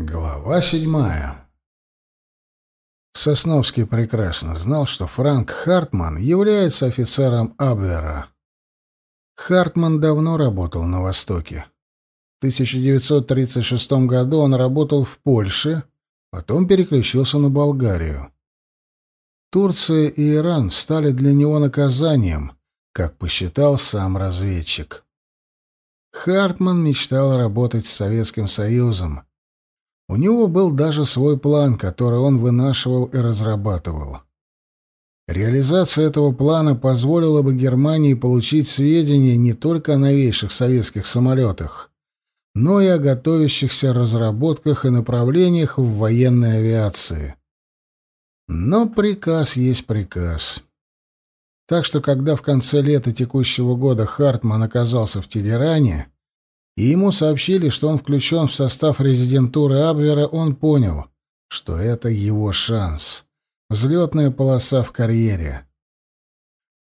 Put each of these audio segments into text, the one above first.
Глава седьмая. Сосновский прекрасно знал, что Франк Хартман является офицером Абвера. Хартман давно работал на Востоке. В 1936 году он работал в Польше, потом переключился на Болгарию. Турция и Иран стали для него наказанием, как посчитал сам разведчик. Хартман мечтал работать с Советским Союзом — у него был даже свой план, который он вынашивал и разрабатывал. Реализация этого плана позволила бы Германии получить сведения не только о новейших советских самолетах, но и о готовящихся разработках и направлениях в военной авиации. Но приказ есть приказ. Так что, когда в конце лета текущего года Хартман оказался в Тегеране, и ему сообщили, что он включен в состав резидентуры Абвера, он понял, что это его шанс. Взлетная полоса в карьере.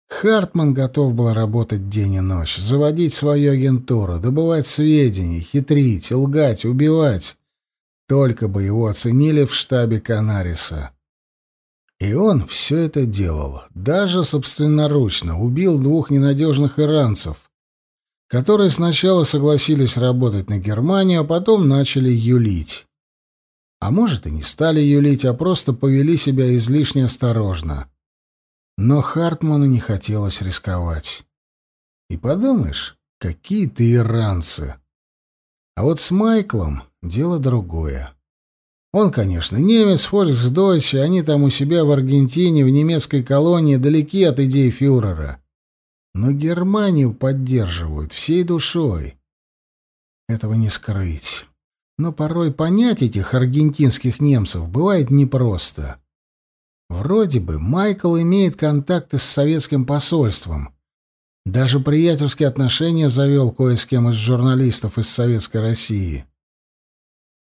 Хартман готов был работать день и ночь, заводить свою агентуру, добывать сведения, хитрить, лгать, убивать. Только бы его оценили в штабе Канариса. И он все это делал, даже собственноручно, убил двух ненадежных иранцев, которые сначала согласились работать на Германию, а потом начали юлить. А может, и не стали юлить, а просто повели себя излишне осторожно. Но Хартману не хотелось рисковать. И подумаешь, какие-то иранцы. А вот с Майклом дело другое. Он, конечно, немец, фольксдойч, они там у себя в Аргентине, в немецкой колонии, далеки от идей фюрера но Германию поддерживают всей душой. Этого не скрыть. Но порой понять этих аргентинских немцев бывает непросто. Вроде бы Майкл имеет контакты с советским посольством. Даже приятельские отношения завел кое с кем из журналистов из Советской России.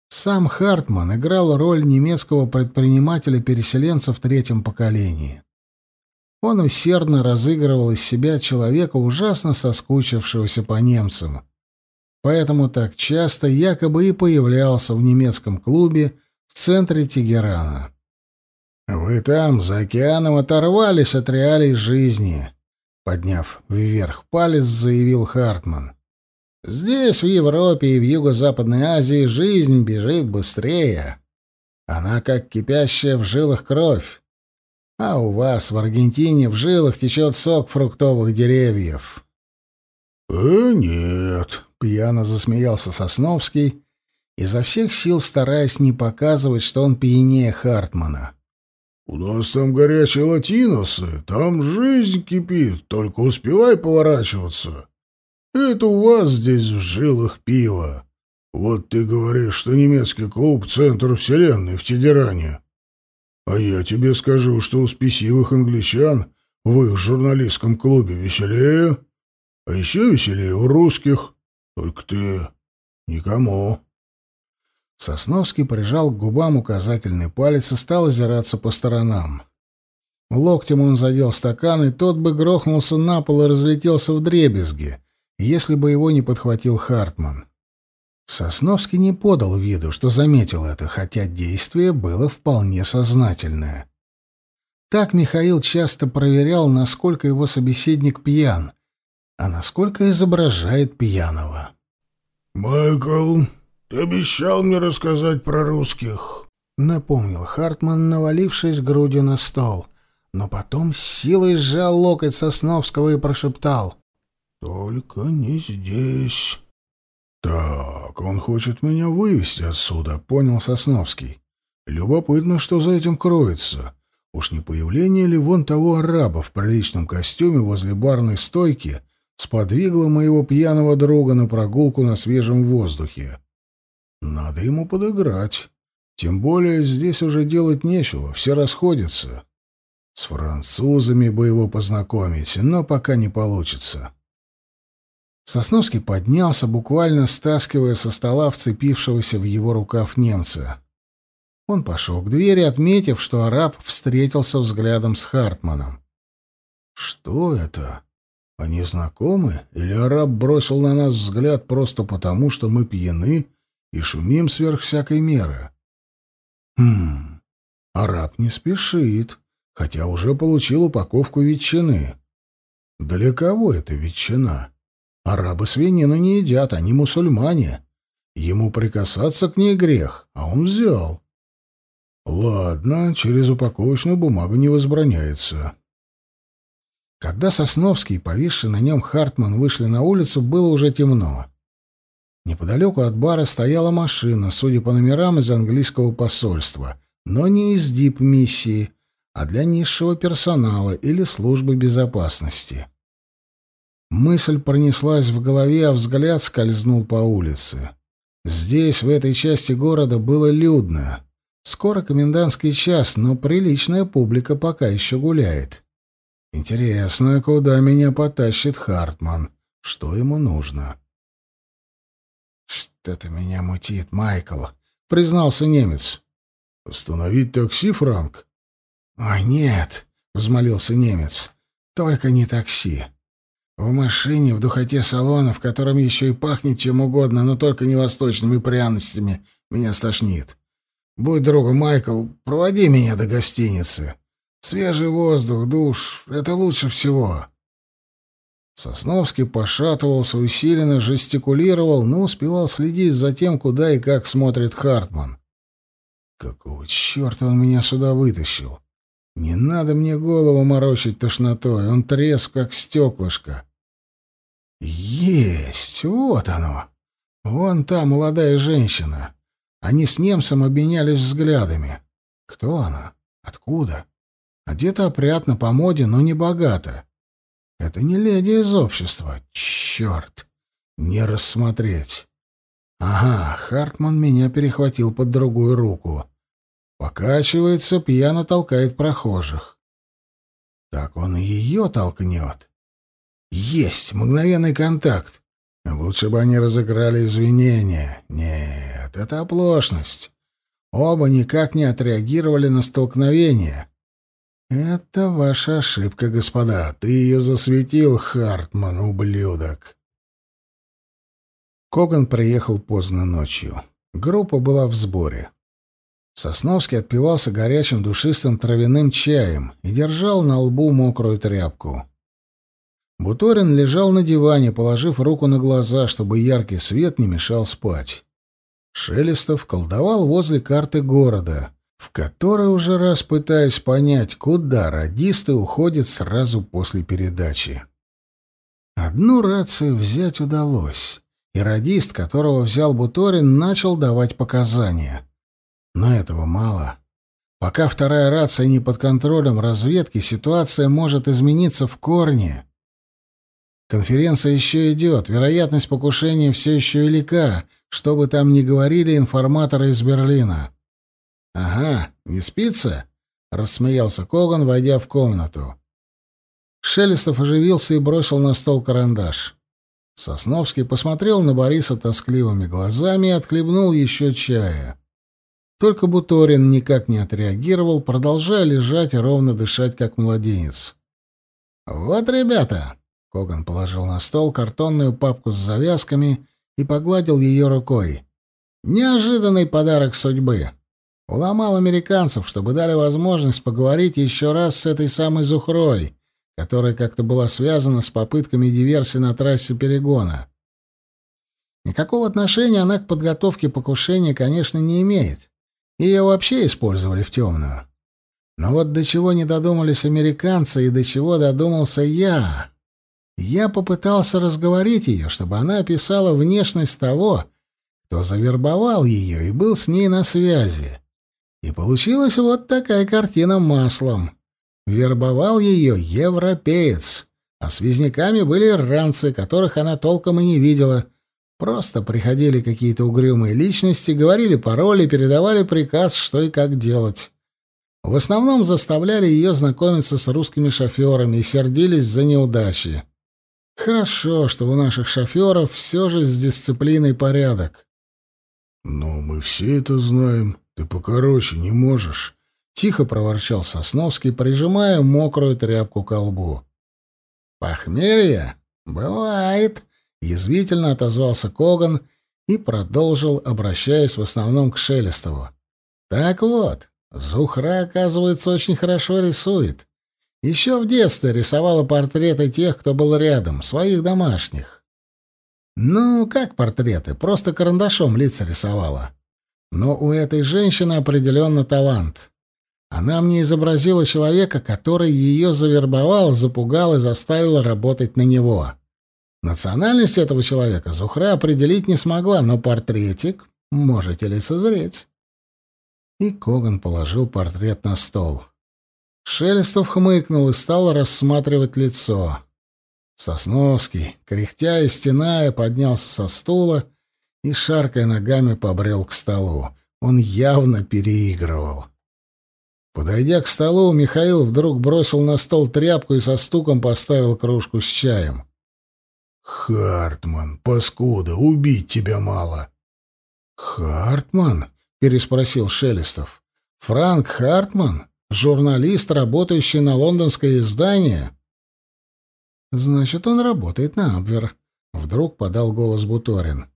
Сам Хартман играл роль немецкого предпринимателя-переселенца в третьем поколении. Он усердно разыгрывал из себя человека, ужасно соскучившегося по немцам. Поэтому так часто якобы и появлялся в немецком клубе в центре Тегерана. «Вы там, за океаном, оторвались от реалий жизни», — подняв вверх палец, заявил Хартман. «Здесь, в Европе и в Юго-Западной Азии, жизнь бежит быстрее. Она как кипящая в жилах кровь. А у вас в Аргентине в жилах течет сок фруктовых деревьев. «Э, нет», — пьяно засмеялся Сосновский, изо всех сил стараясь не показывать, что он пьянее Хартмана. «У нас там горячие латиносы, там жизнь кипит, только успевай поворачиваться. Это у вас здесь в жилах пиво. Вот ты говоришь, что немецкий клуб — центр вселенной в Тегеране. А я тебе скажу, что у спесивых англичан в их журналистском клубе веселее, а еще веселее у русских. Только ты никому. Сосновский прижал к губам указательный палец и стал озираться по сторонам. Локтем он задел стакан, и тот бы грохнулся на пол и разлетелся в дребезги, если бы его не подхватил Хартман. Сосновский не подал виду, что заметил это, хотя действие было вполне сознательное. Так Михаил часто проверял, насколько его собеседник пьян, а насколько изображает пьяного. «Майкл, ты обещал мне рассказать про русских», — напомнил Хартман, навалившись грудью на стол, но потом с силой сжал локоть Сосновского и прошептал. «Только не здесь». «Так, он хочет меня вывести отсюда», — понял Сосновский. «Любопытно, что за этим кроется. Уж не появление ли вон того араба в приличном костюме возле барной стойки сподвигло моего пьяного друга на прогулку на свежем воздухе? Надо ему подыграть. Тем более здесь уже делать нечего, все расходятся. С французами бы его познакомить, но пока не получится». Сосновский поднялся, буквально стаскивая со стола вцепившегося в его рукав немца. Он пошел к двери, отметив, что араб встретился взглядом с Хартманом. «Что это? Они знакомы? Или араб бросил на нас взгляд просто потому, что мы пьяны и шумим сверх всякой меры. Хм, араб не спешит, хотя уже получил упаковку ветчины. Для кого это ветчина? Арабы свинину не едят, они мусульмане. Ему прикасаться к ней грех, а он взял. Ладно, через упаковочную бумагу не возбраняется. Когда Сосновский, повисший на нем Хартман, вышли на улицу, было уже темно. Неподалеку от бара стояла машина, судя по номерам, из английского посольства, но не из дип-миссии, а для низшего персонала или службы безопасности. Мысль пронеслась в голове, а взгляд скользнул по улице. Здесь, в этой части города, было людно. Скоро комендантский час, но приличная публика пока еще гуляет. Интересно, куда меня потащит Хартман? Что ему нужно? Что-то меня мутит, Майкл, признался немец. Остановить такси, Франк? О, нет, взмолился немец. Только не такси. В машине, в духоте салона, в котором еще и пахнет чем угодно, но только не восточными пряностями, меня стошнит. Будь другом, Майкл, проводи меня до гостиницы. Свежий воздух, душ — это лучше всего. Сосновский пошатывался, усиленно жестикулировал, но успевал следить за тем, куда и как смотрит Хартман. Какого черта он меня сюда вытащил? Не надо мне голову морочить тошнотой, он треск, как стеклышко. Есть, вот оно. Вон та молодая женщина. Они с немцем обменялись взглядами. Кто она? Откуда? Одета опрятно, по моде, но не богато. Это не леди из общества. Черт! Не рассмотреть. Ага, Хартман меня перехватил под другую руку. Покачивается, пьяно толкает прохожих. Так он ее толкнет. Есть, мгновенный контакт. Лучше бы они разыграли извинения. Нет, это оплошность. Оба никак не отреагировали на столкновение. Это ваша ошибка, господа. Ты ее засветил, Хартман, ублюдок. Коган приехал поздно ночью. Группа была в сборе. Сосновский отпивался горячим душистым травяным чаем и держал на лбу мокрую тряпку. Буторин лежал на диване, положив руку на глаза, чтобы яркий свет не мешал спать. Шелестов колдовал возле карты города, в которой уже раз пытаясь понять, куда радисты уходят сразу после передачи. Одну рацию взять удалось, и радист, которого взял Буторин, начал давать показания. Но этого мало. Пока вторая рация не под контролем разведки, ситуация может измениться в корне. Конференция еще идет, вероятность покушения все еще велика, что бы там ни говорили информаторы из Берлина. «Ага, не спится?» — рассмеялся Коган, войдя в комнату. Шелестов оживился и бросил на стол карандаш. Сосновский посмотрел на Бориса тоскливыми глазами и отхлебнул еще чая. Только Буторин никак не отреагировал, продолжая лежать и ровно дышать, как младенец. «Вот, ребята!» Коган положил на стол картонную папку с завязками и погладил ее рукой. «Неожиданный подарок судьбы. Уломал американцев, чтобы дали возможность поговорить еще раз с этой самой Зухрой, которая как-то была связана с попытками диверсии на трассе перегона. Никакого отношения она к подготовке покушения, конечно, не имеет. Ее вообще использовали в темную. Но вот до чего не додумались американцы и до чего додумался я. Я попытался разговорить ее, чтобы она описала внешность того, кто завербовал ее и был с ней на связи. И получилась вот такая картина маслом. Вербовал ее европеец, а связняками были иранцы, которых она толком и не видела. Просто приходили какие-то угрюмые личности, говорили пароли, передавали приказ, что и как делать. В основном заставляли ее знакомиться с русскими шоферами и сердились за неудачи. Хорошо, что у наших шоферов все же с дисциплиной порядок. «Ну, мы все это знаем. Ты покороче не можешь», — тихо проворчал Сосновский, прижимая мокрую тряпку к лбу. «Похмелье? Бывает», — язвительно отозвался Коган и продолжил, обращаясь в основном к Шелестову. «Так вот, Зухра, оказывается, очень хорошо рисует. Еще в детстве рисовала портреты тех, кто был рядом, своих домашних. Ну, как портреты, просто карандашом лица рисовала. Но у этой женщины определенно талант. Она мне изобразила человека, который ее завербовал, запугал и заставил работать на него. Национальность этого человека Зухра определить не смогла, но портретик можете лицезреть. И Коган положил портрет на стол. Шелестов хмыкнул и стал рассматривать лицо. Сосновский, кряхтя и стеная, поднялся со стула и, шаркая ногами, побрел к столу. Он явно переигрывал. Подойдя к столу, Михаил вдруг бросил на стол тряпку и со стуком поставил кружку с чаем. «Хартман, паскуда, убить тебя мало!» «Хартман?» — переспросил Шелестов. «Франк Хартман? Журналист, работающий на лондонское издание?» «Значит, он работает на Абвер», — вдруг подал голос Буторин.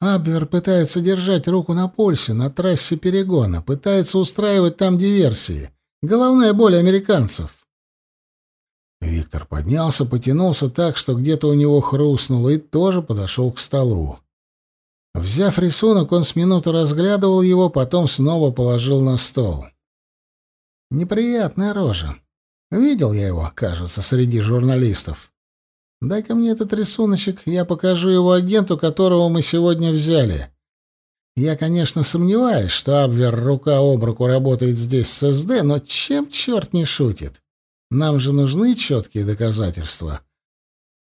Абвер пытается держать руку на пульсе на трассе перегона, пытается устраивать там диверсии. Головная боль американцев. Виктор поднялся, потянулся так, что где-то у него хрустнуло, и тоже подошел к столу. Взяв рисунок, он с минуту разглядывал его, потом снова положил на стол. Неприятная рожа. Видел я его, кажется, среди журналистов. Дай-ка мне этот рисуночек, я покажу его агенту, которого мы сегодня взяли. Я, конечно, сомневаюсь, что Абвер рука об руку работает здесь с СД, но чем черт не шутит? Нам же нужны четкие доказательства.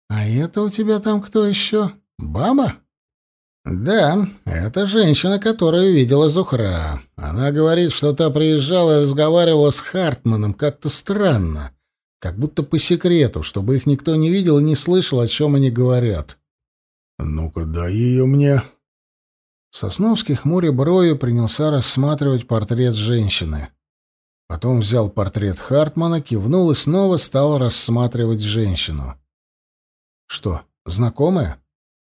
А это у тебя там кто еще? Баба? Да, это женщина, которую видела Зухра. Она говорит, что та приезжала и разговаривала с Хартманом как-то странно. Как будто по секрету, чтобы их никто не видел и не слышал, о чем они говорят. «Ну-ка, дай ее мне». Сосновский, хмуря брови, принялся рассматривать портрет женщины. Потом взял портрет Хартмана, кивнул и снова стал рассматривать женщину. «Что, знакомая?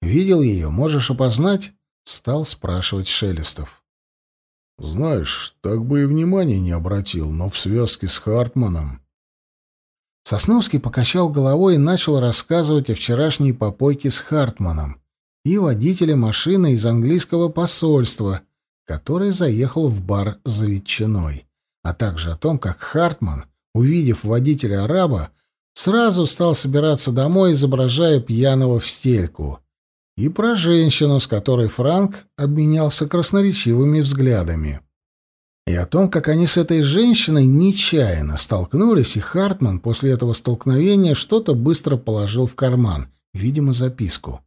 Видел ее? Можешь опознать?» — стал спрашивать Шелестов. «Знаешь, так бы и внимания не обратил, но в связке с Хартманом...» Сосновский покачал головой и начал рассказывать о вчерашней попойке с Хартманом и водителе машины из английского посольства, который заехал в бар за ветчиной, а также о том, как Хартман, увидев водителя араба, сразу стал собираться домой, изображая пьяного в стельку, и про женщину, с которой Франк обменялся красноречивыми взглядами и о том, как они с этой женщиной нечаянно столкнулись, и Хартман после этого столкновения что-то быстро положил в карман, видимо, записку.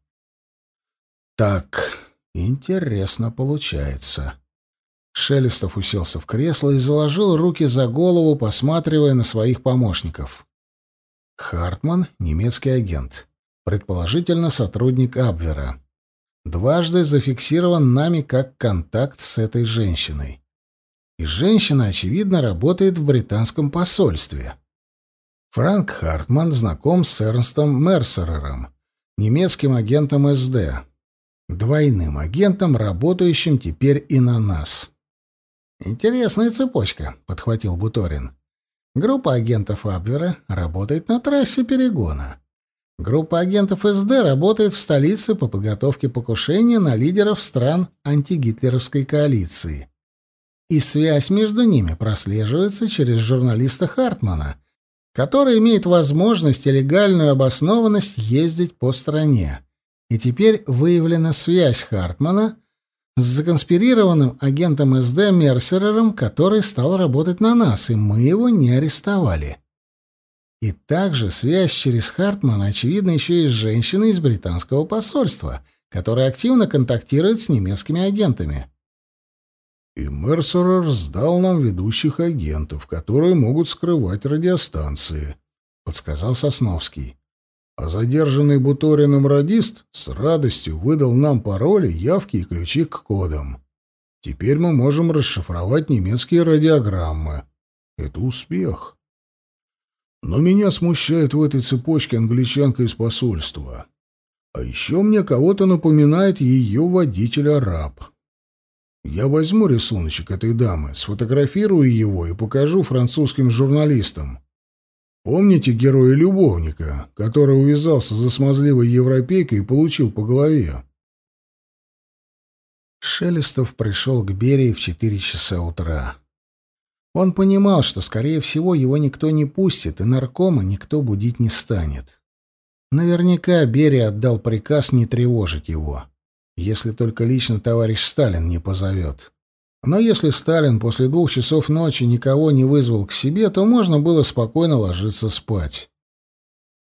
Так, интересно получается. Шелестов уселся в кресло и заложил руки за голову, посматривая на своих помощников. Хартман — немецкий агент, предположительно сотрудник Абвера. Дважды зафиксирован нами как контакт с этой женщиной и женщина, очевидно, работает в британском посольстве. Франк Хартман знаком с Эрнстом Мерсерером, немецким агентом СД, двойным агентом, работающим теперь и на нас. «Интересная цепочка», — подхватил Буторин. «Группа агентов Абвера работает на трассе перегона. Группа агентов СД работает в столице по подготовке покушения на лидеров стран антигитлеровской коалиции и связь между ними прослеживается через журналиста Хартмана, который имеет возможность и легальную обоснованность ездить по стране. И теперь выявлена связь Хартмана с законспирированным агентом СД Мерсерером, который стал работать на нас, и мы его не арестовали. И также связь через Хартмана, очевидно, еще и с женщиной из британского посольства, которая активно контактирует с немецкими агентами. И Мерсерер сдал нам ведущих агентов, которые могут скрывать радиостанции, — подсказал Сосновский. А задержанный Буториным радист с радостью выдал нам пароли, явки и ключи к кодам. Теперь мы можем расшифровать немецкие радиограммы. Это успех. Но меня смущает в этой цепочке англичанка из посольства. А еще мне кого-то напоминает ее водитель-араб. Я возьму рисуночек этой дамы, сфотографирую его и покажу французским журналистам. Помните героя-любовника, который увязался за смазливой европейкой и получил по голове? Шелестов пришел к Берии в четыре часа утра. Он понимал, что, скорее всего, его никто не пустит, и наркома никто будить не станет. Наверняка Берия отдал приказ не тревожить его, если только лично товарищ Сталин не позовет. Но если Сталин после двух часов ночи никого не вызвал к себе, то можно было спокойно ложиться спать.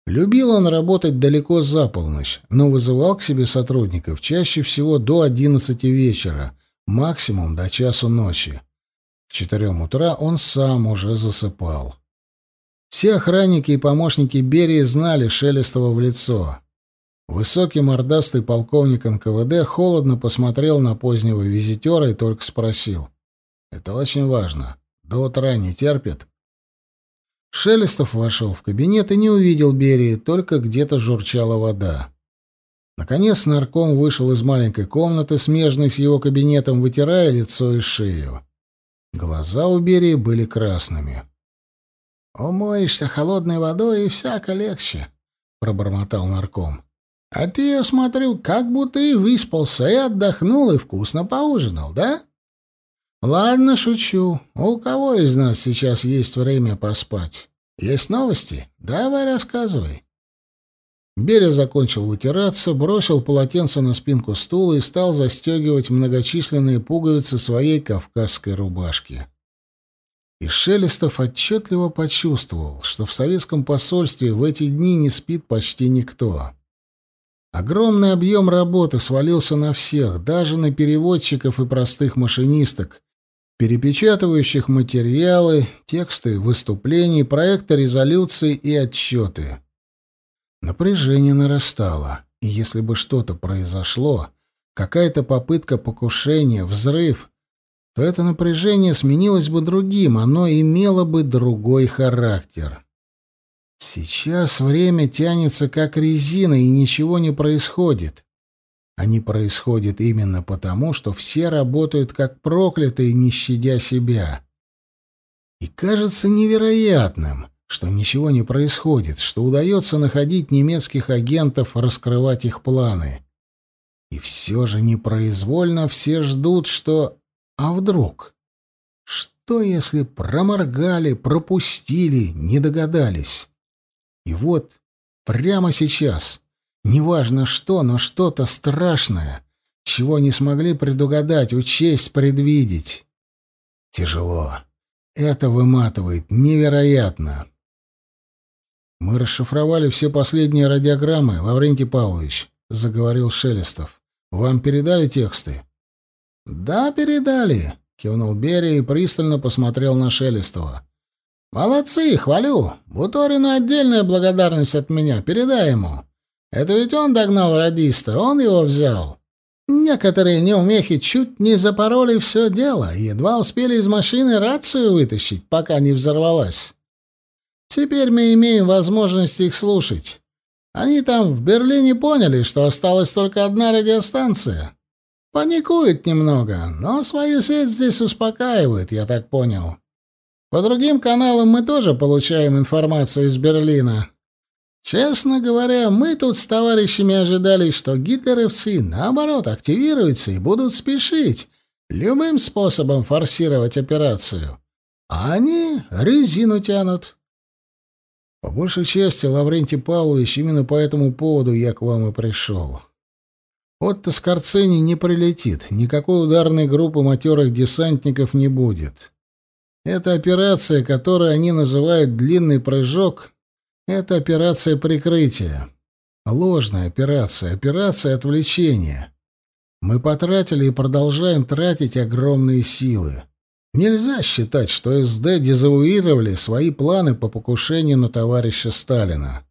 Любил он работать далеко за полночь, но вызывал к себе сотрудников чаще всего до одиннадцати вечера, максимум до часу ночи. К четырем утра он сам уже засыпал. Все охранники и помощники Берии знали Шелестова в лицо. Высокий мордастый полковник НКВД холодно посмотрел на позднего визитера и только спросил. «Это очень важно. До утра не терпит?» Шелестов вошел в кабинет и не увидел Берии, только где-то журчала вода. Наконец нарком вышел из маленькой комнаты, смежной с его кабинетом, вытирая лицо и шею. Глаза у Берии были красными. «Умоешься холодной водой, и всяко легче», — пробормотал нарком. А ты, я смотрю, как будто и выспался, и отдохнул, и вкусно поужинал, да? Ладно, шучу. У кого из нас сейчас есть время поспать? Есть новости? Давай рассказывай. Беря закончил вытираться, бросил полотенце на спинку стула и стал застегивать многочисленные пуговицы своей кавказской рубашки. И Шелестов отчетливо почувствовал, что в советском посольстве в эти дни не спит почти никто. Огромный объем работы свалился на всех, даже на переводчиков и простых машинисток, перепечатывающих материалы, тексты выступлений, проекты резолюций и отчеты. Напряжение нарастало, и если бы что-то произошло, какая-то попытка покушения, взрыв, то это напряжение сменилось бы другим, оно имело бы другой характер. Сейчас время тянется как резина, и ничего не происходит. Не происходит именно потому, что все работают как проклятые, не щадя себя. И кажется невероятным, что ничего не происходит, что удается находить немецких агентов, раскрывать их планы. И все же непроизвольно все ждут, что... А вдруг? Что, если проморгали, пропустили, не догадались? И вот, прямо сейчас, неважно что, но что-то страшное, чего не смогли предугадать, учесть, предвидеть. Тяжело. Это выматывает невероятно. Мы расшифровали все последние радиограммы, Лаврентий Павлович, заговорил Шелестов. Вам передали тексты? Да, передали, кивнул Берия и пристально посмотрел на Шелестова. «Молодцы, хвалю. Буторину отдельная благодарность от меня. Передай ему. Это ведь он догнал радиста, он его взял. Некоторые неумехи чуть не запороли все дело, едва успели из машины рацию вытащить, пока не взорвалась. Теперь мы имеем возможность их слушать. Они там в Берлине поняли, что осталась только одна радиостанция. Паникуют немного, но свою сеть здесь успокаивают, я так понял. По другим каналам мы тоже получаем информацию из Берлина. Честно говоря, мы тут с товарищами ожидали, что гитлеровцы, наоборот, активируются и будут спешить, любым способом форсировать операцию. А они резину тянут. По большей части, Лаврентий Павлович, именно по этому поводу я к вам и пришел. Отто Скорцени не прилетит, никакой ударной группы матерых десантников не будет. Эта операция, которую они называют «длинный прыжок», это операция прикрытия. Ложная операция, операция отвлечения. Мы потратили и продолжаем тратить огромные силы. Нельзя считать, что СД дезавуировали свои планы по покушению на товарища Сталина.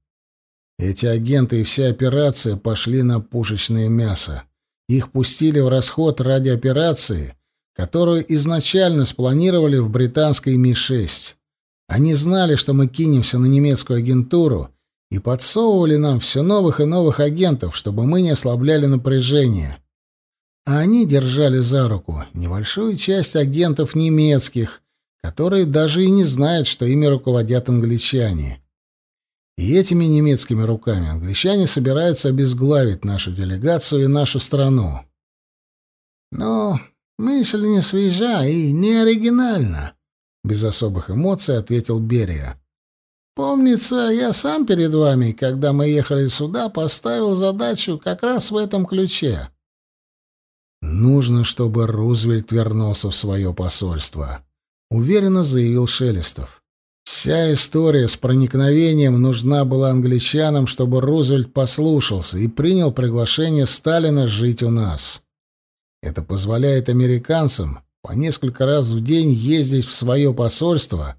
Эти агенты и вся операция пошли на пушечное мясо. Их пустили в расход ради операции, которую изначально спланировали в британской Ми-6. Они знали, что мы кинемся на немецкую агентуру и подсовывали нам все новых и новых агентов, чтобы мы не ослабляли напряжение. А они держали за руку небольшую часть агентов немецких, которые даже и не знают, что ими руководят англичане. И этими немецкими руками англичане собираются обезглавить нашу делегацию и нашу страну. Но мысль не свежа и не оригинальна, без особых эмоций ответил Берия. Помнится, я сам перед вами, когда мы ехали сюда, поставил задачу как раз в этом ключе. Нужно, чтобы Рузвельт вернулся в свое посольство, уверенно заявил Шелестов. Вся история с проникновением нужна была англичанам, чтобы Рузвельт послушался и принял приглашение Сталина жить у нас. Это позволяет американцам по несколько раз в день ездить в свое посольство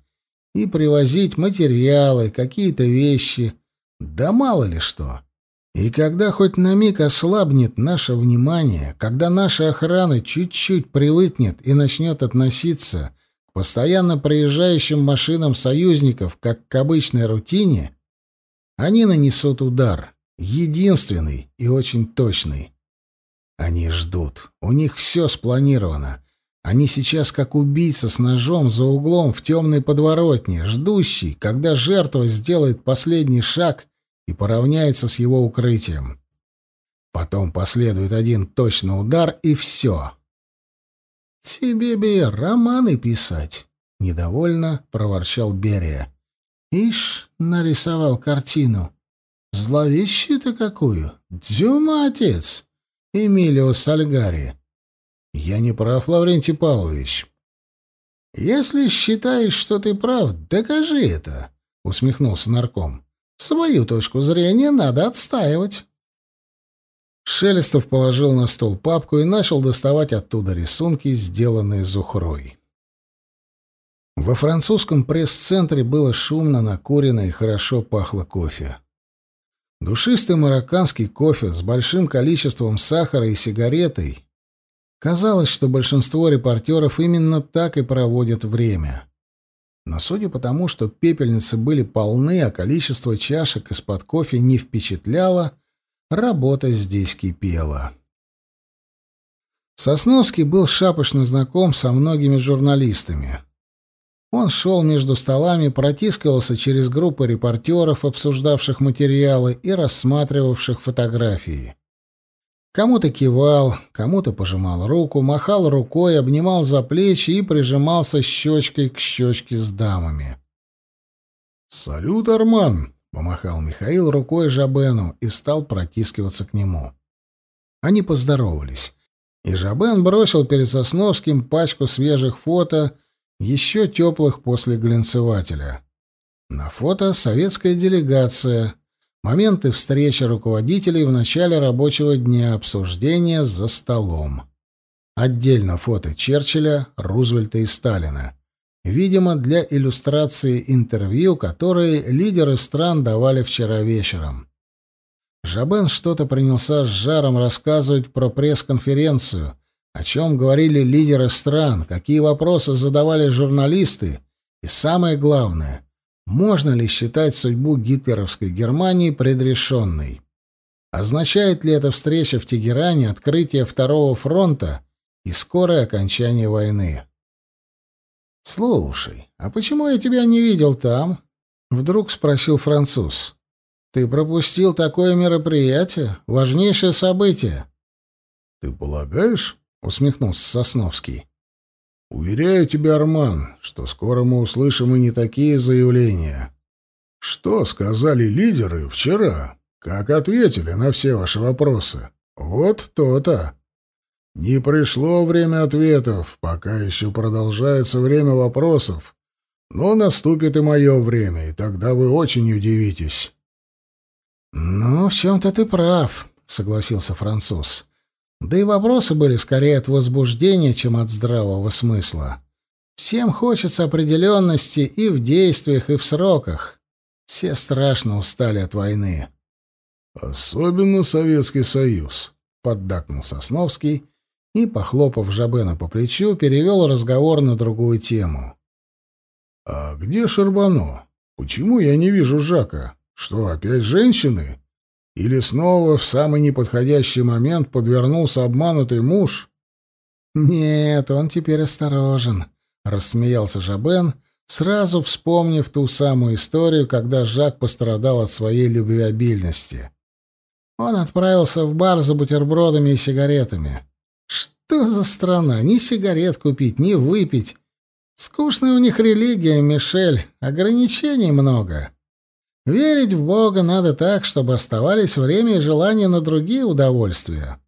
и привозить материалы, какие-то вещи, да мало ли что. И когда хоть на миг ослабнет наше внимание, когда наша охрана чуть-чуть привыкнет и начнет относиться к постоянно проезжающим машинам союзников как к обычной рутине, они нанесут удар, единственный и очень точный. Они ждут, у них все спланировано, они сейчас как убийца с ножом за углом в темной подворотне, ждущий, когда жертва сделает последний шаг и поравняется с его укрытием. Потом последует один точный удар, и все. «Тебе бы романы писать», — недовольно проворчал Берия. «Ишь, нарисовал картину. Зловещую-то какую! Дюма, отец! Эмилио Сальгари!» Я не прав, Лаврентий Павлович. Если считаешь, что ты прав, докажи это, усмехнулся нарком. Свою точку зрения надо отстаивать. Шелестов положил на стол папку и начал доставать оттуда рисунки, сделанные Зухрой. Во французском пресс-центре было шумно, накурено и хорошо пахло кофе. Душистый марокканский кофе с большим количеством сахара и сигаретой Казалось, что большинство репортеров именно так и проводят время. Но судя по тому, что пепельницы были полны, а количество чашек из-под кофе не впечатляло, работа здесь кипела. Сосновский был шапошно знаком со многими журналистами. Он шел между столами, протискивался через группы репортеров, обсуждавших материалы и рассматривавших фотографии. Кому-то кивал, кому-то пожимал руку, махал рукой, обнимал за плечи и прижимался щечкой к щечке с дамами. «Салют, Арман!» — помахал Михаил рукой Жабену и стал протискиваться к нему. Они поздоровались, и Жабен бросил перед Сосновским пачку свежих фото, еще теплых после глинцевателя. На фото советская делегация — Моменты встречи руководителей в начале рабочего дня, обсуждения за столом. Отдельно фото Черчилля, Рузвельта и Сталина. Видимо, для иллюстрации интервью, которые лидеры стран давали вчера вечером. Жабен что-то принялся с жаром рассказывать про пресс-конференцию, о чем говорили лидеры стран, какие вопросы задавали журналисты, и самое главное, можно ли считать судьбу гитлеровской Германии предрешенной? Означает ли эта встреча в Тегеране открытие Второго фронта и скорое окончание войны? «Слушай, а почему я тебя не видел там?» — вдруг спросил француз. «Ты пропустил такое мероприятие, важнейшее событие». «Ты полагаешь?» — усмехнулся Сосновский. Уверяю тебя, Арман, что скоро мы услышим и не такие заявления. Что сказали лидеры вчера? Как ответили на все ваши вопросы? Вот то-то. Не пришло время ответов, пока еще продолжается время вопросов. Но наступит и мое время, и тогда вы очень удивитесь. «Ну, в чем-то ты прав», — согласился француз. Да и вопросы были скорее от возбуждения, чем от здравого смысла. Всем хочется определенности и в действиях, и в сроках. Все страшно устали от войны. «Особенно Советский Союз», — поддакнул Сосновский и, похлопав Жабена по плечу, перевел разговор на другую тему. «А где Шарбано? Почему я не вижу Жака? Что, опять женщины? Или снова в самый неподходящий момент подвернулся обманутый муж? Нет, он теперь осторожен, рассмеялся Жабен, сразу вспомнив ту самую историю, когда Жак пострадал от своей любвеобильности. Он отправился в бар за бутербродами и сигаретами. Что за страна? Ни сигарет купить, ни выпить. Скучная у них религия, Мишель. Ограничений много. Верить в Бога надо так, чтобы оставались время и желание на другие удовольствия.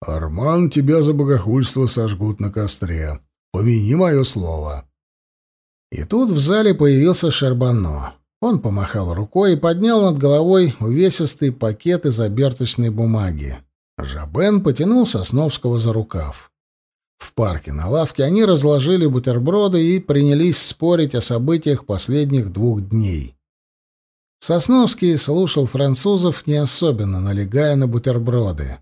Арман, тебя за богохульство сожгут на костре. Помяни мое слово. И тут в зале появился Шербано. Он помахал рукой и поднял над головой увесистый пакет из оберточной бумаги. Жабен потянул Сосновского за рукав. В парке на лавке они разложили бутерброды и принялись спорить о событиях последних двух дней. Сосновский слушал французов, не особенно налегая на бутерброды.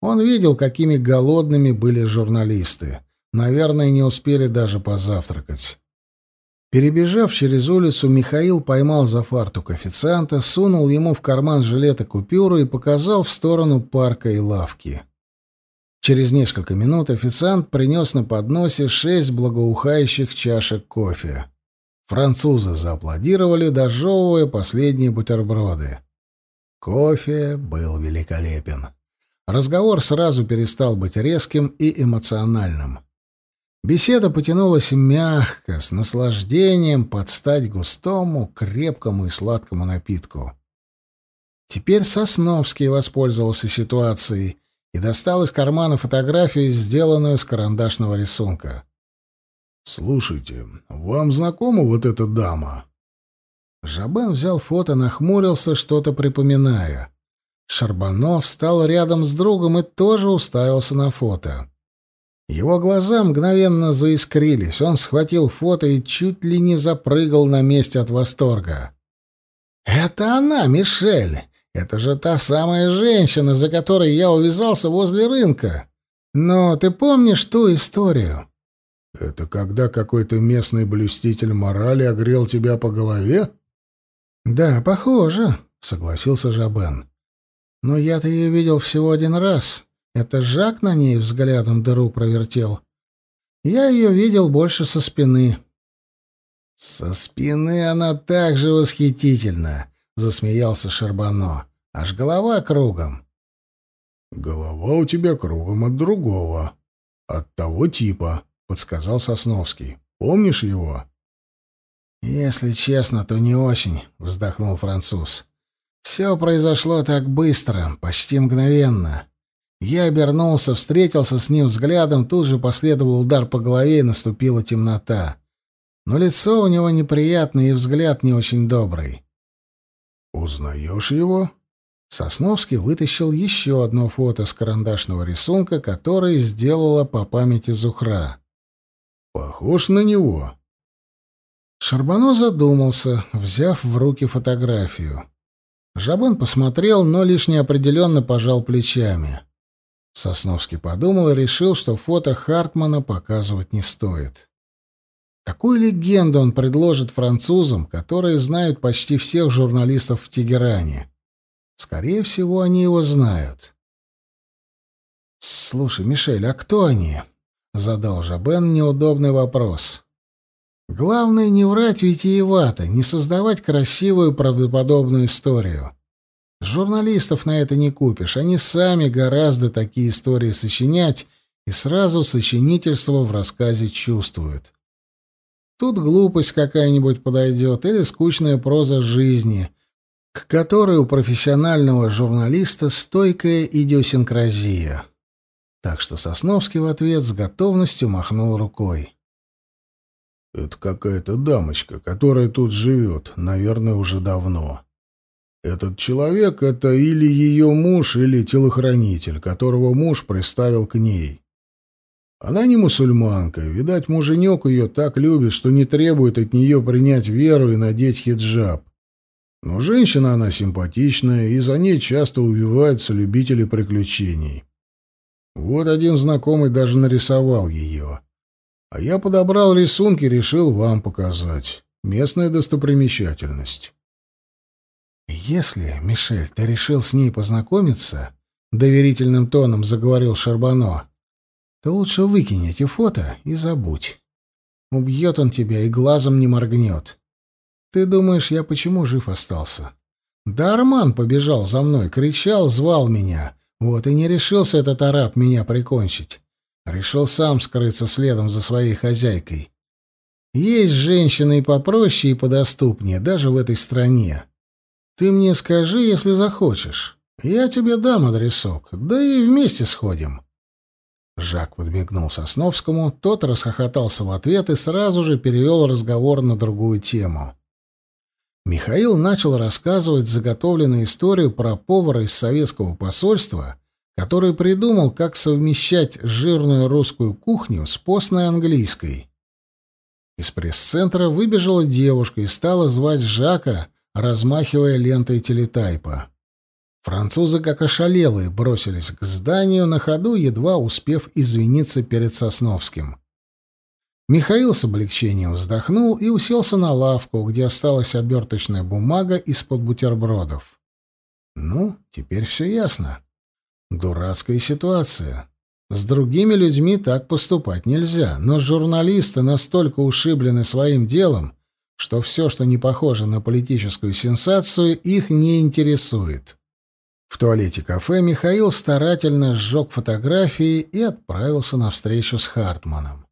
Он видел, какими голодными были журналисты. Наверное, не успели даже позавтракать. Перебежав через улицу, Михаил поймал за фартук официанта, сунул ему в карман жилета купюру и показал в сторону парка и лавки. Через несколько минут официант принес на подносе шесть благоухающих чашек кофе. Французы зааплодировали, дожевывая последние бутерброды. Кофе был великолепен. Разговор сразу перестал быть резким и эмоциональным. Беседа потянулась мягко, с наслаждением под стать густому, крепкому и сладкому напитку. Теперь Сосновский воспользовался ситуацией и достал из кармана фотографию, сделанную с карандашного рисунка. «Слушайте, вам знакома вот эта дама?» Жабен взял фото, нахмурился, что-то припоминая. Шарбанов встал рядом с другом и тоже уставился на фото. Его глаза мгновенно заискрились. Он схватил фото и чуть ли не запрыгал на месте от восторга. «Это она, Мишель! Это же та самая женщина, за которой я увязался возле рынка. Но ты помнишь ту историю?» Это когда какой-то местный блюститель морали огрел тебя по голове? Да, похоже, согласился Жабен. Но я-то ее видел всего один раз. Это Жак на ней взглядом дыру провертел. Я ее видел больше со спины. Со спины она так же восхитительна, засмеялся Шербано. Аж голова кругом. Голова у тебя кругом от другого, от того типа, — подсказал Сосновский. «Помнишь его?» «Если честно, то не очень», — вздохнул француз. «Все произошло так быстро, почти мгновенно. Я обернулся, встретился с ним взглядом, тут же последовал удар по голове и наступила темнота. Но лицо у него неприятное и взгляд не очень добрый». «Узнаешь его?» Сосновский вытащил еще одно фото с карандашного рисунка, которое сделала по памяти Зухра. Похож на него. Шарбано задумался, взяв в руки фотографию. Жабан посмотрел, но лишь неопределенно пожал плечами. Сосновский подумал и решил, что фото Хартмана показывать не стоит. Какую легенду он предложит французам, которые знают почти всех журналистов в Тегеране? Скорее всего, они его знают. «Слушай, Мишель, а кто они?» Задал Жабен неудобный вопрос. Главное не врать витиевато, не создавать красивую правдоподобную историю. Журналистов на это не купишь, они сами гораздо такие истории сочинять и сразу сочинительство в рассказе чувствуют. Тут глупость какая-нибудь подойдет или скучная проза жизни, к которой у профессионального журналиста стойкая идиосинкразия. Так что Сосновский в ответ с готовностью махнул рукой. «Это какая-то дамочка, которая тут живет, наверное, уже давно. Этот человек — это или ее муж, или телохранитель, которого муж приставил к ней. Она не мусульманка, видать, муженек ее так любит, что не требует от нее принять веру и надеть хиджаб. Но женщина она симпатичная, и за ней часто увиваются любители приключений. Вот один знакомый даже нарисовал ее. А я подобрал рисунки, решил вам показать. Местная достопримечательность. «Если, Мишель, ты решил с ней познакомиться», — доверительным тоном заговорил Шарбано, — «то лучше выкинь эти фото и забудь. Убьет он тебя и глазом не моргнет. Ты думаешь, я почему жив остался? Да Арман побежал за мной, кричал, звал меня. Вот и не решился этот араб меня прикончить. Решил сам скрыться следом за своей хозяйкой. Есть женщины и попроще, и подоступнее, даже в этой стране. Ты мне скажи, если захочешь. Я тебе дам адресок, да и вместе сходим. Жак подмигнул Сосновскому, тот расхохотался в ответ и сразу же перевел разговор на другую тему. Михаил начал рассказывать заготовленную историю про повара из советского посольства, который придумал, как совмещать жирную русскую кухню с постной английской. Из пресс-центра выбежала девушка и стала звать Жака, размахивая лентой телетайпа. Французы, как ошалелые, бросились к зданию на ходу, едва успев извиниться перед Сосновским. Михаил с облегчением вздохнул и уселся на лавку, где осталась оберточная бумага из-под бутербродов. Ну, теперь все ясно. Дурацкая ситуация. С другими людьми так поступать нельзя, но журналисты настолько ушиблены своим делом, что все, что не похоже на политическую сенсацию, их не интересует. В туалете кафе Михаил старательно сжег фотографии и отправился на встречу с Хартманом.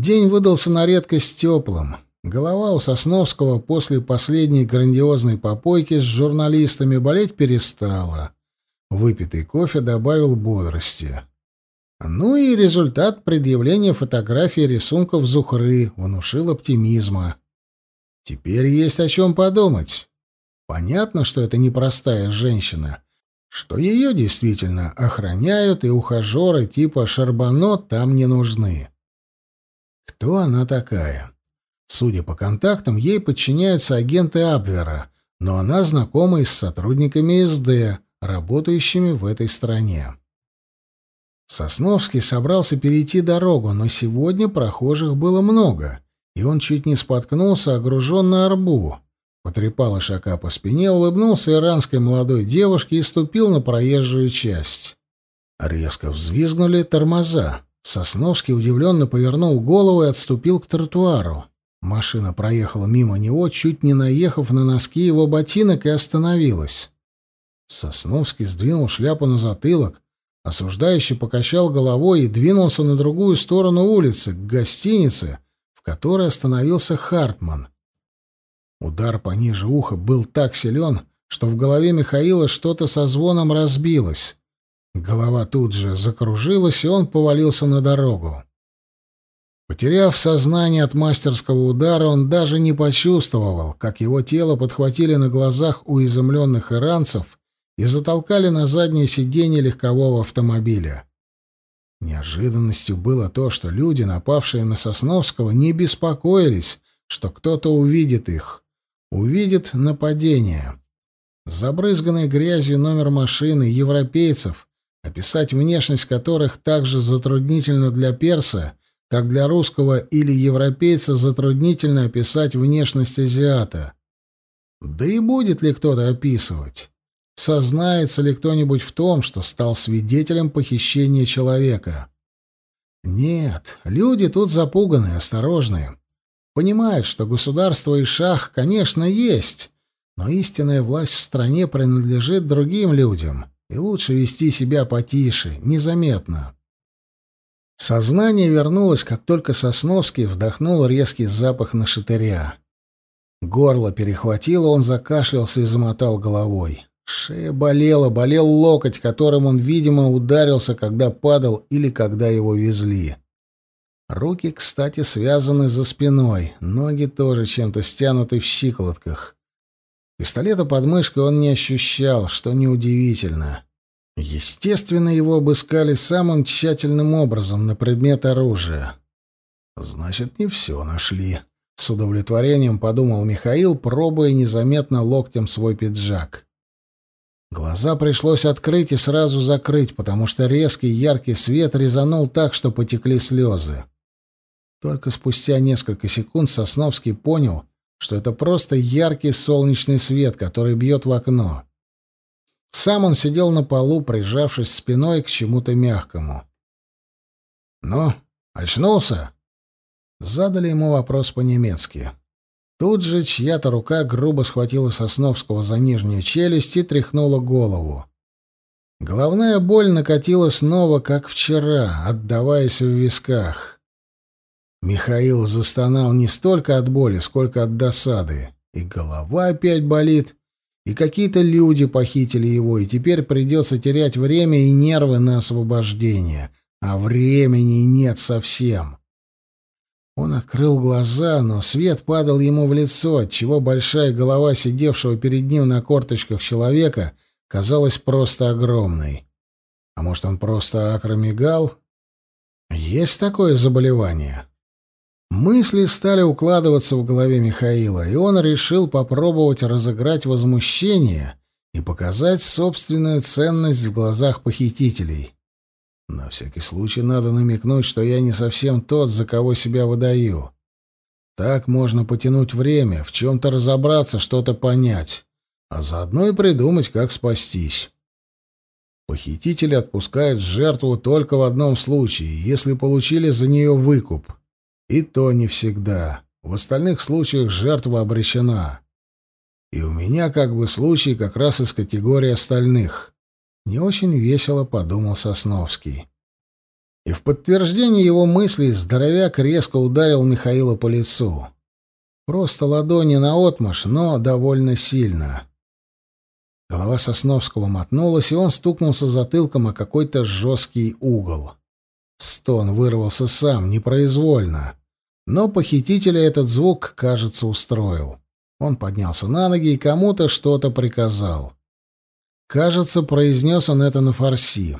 День выдался на редкость теплым. Голова у Сосновского после последней грандиозной попойки с журналистами болеть перестала. Выпитый кофе добавил бодрости. Ну и результат предъявления фотографий и рисунков Зухры внушил оптимизма. Теперь есть о чем подумать. Понятно, что это непростая женщина, что ее действительно охраняют, и ухажеры типа Шарбано там не нужны. Кто она такая? Судя по контактам, ей подчиняются агенты Абвера, но она знакома и с сотрудниками СД, работающими в этой стране. Сосновский собрался перейти дорогу, но сегодня прохожих было много, и он чуть не споткнулся, огруженный арбу. Потрепал Ишака по спине, улыбнулся иранской молодой девушке и ступил на проезжую часть. Резко взвизгнули тормоза. Сосновский удивленно повернул голову и отступил к тротуару. Машина проехала мимо него, чуть не наехав на носки его ботинок, и остановилась. Сосновский сдвинул шляпу на затылок, осуждающе покачал головой и двинулся на другую сторону улицы, к гостинице, в которой остановился Хартман. Удар пониже уха был так силен, что в голове Михаила что-то со звоном разбилось. Голова тут же закружилась, и он повалился на дорогу. Потеряв сознание от мастерского удара, он даже не почувствовал, как его тело подхватили на глазах у изумленных иранцев и затолкали на заднее сиденье легкового автомобиля. Неожиданностью было то, что люди, напавшие на Сосновского, не беспокоились, что кто-то увидит их увидит нападение. Забрызганный грязью номер машины европейцев, описать внешность которых так же затруднительно для перса, как для русского или европейца затруднительно описать внешность азиата. Да и будет ли кто-то описывать? Сознается ли кто-нибудь в том, что стал свидетелем похищения человека? Нет, люди тут запуганные, осторожные. Понимают, что государство и шах, конечно, есть, но истинная власть в стране принадлежит другим людям, и лучше вести себя потише, незаметно. Сознание вернулось, как только Сосновский вдохнул резкий запах на шатыря. Горло перехватило, он закашлялся и замотал головой. Шея болела, болел локоть, которым он, видимо, ударился, когда падал или когда его везли. Руки, кстати, связаны за спиной, ноги тоже чем-то стянуты в щиколотках. Пистолета под мышкой он не ощущал, что неудивительно. Естественно, его обыскали самым тщательным образом на предмет оружия. Значит, не все нашли. С удовлетворением подумал Михаил, пробуя незаметно локтем свой пиджак. Глаза пришлось открыть и сразу закрыть, потому что резкий яркий свет резанул так, что потекли слезы. Только спустя несколько секунд Сосновский понял, что это просто яркий солнечный свет, который бьет в окно. Сам он сидел на полу, прижавшись спиной к чему-то мягкому. «Ну, очнулся?» Задали ему вопрос по-немецки. Тут же чья-то рука грубо схватила Сосновского за нижнюю челюсть и тряхнула голову. Головная боль накатила снова, как вчера, отдаваясь в висках. Михаил застонал не столько от боли, сколько от досады. И голова опять болит, и какие-то люди похитили его, и теперь придется терять время и нервы на освобождение. А времени нет совсем. Он открыл глаза, но свет падал ему в лицо, отчего большая голова сидевшего перед ним на корточках человека — казалась просто огромной. А может, он просто акромигал? Есть такое заболевание. Мысли стали укладываться в голове Михаила, и он решил попробовать разыграть возмущение и показать собственную ценность в глазах похитителей. На всякий случай надо намекнуть, что я не совсем тот, за кого себя выдаю. Так можно потянуть время, в чем-то разобраться, что-то понять а заодно и придумать, как спастись. Похитители отпускают жертву только в одном случае, если получили за нее выкуп. И то не всегда. В остальных случаях жертва обречена. И у меня как бы случай как раз из категории остальных. Не очень весело подумал Сосновский. И в подтверждение его мыслей здоровяк резко ударил Михаила по лицу. Просто ладони наотмашь, но довольно сильно. Голова Сосновского мотнулась, и он стукнулся затылком о какой-то жесткий угол. Стон вырвался сам, непроизвольно. Но похитителя этот звук, кажется, устроил. Он поднялся на ноги и кому-то что-то приказал. Кажется, произнес он это на фарси.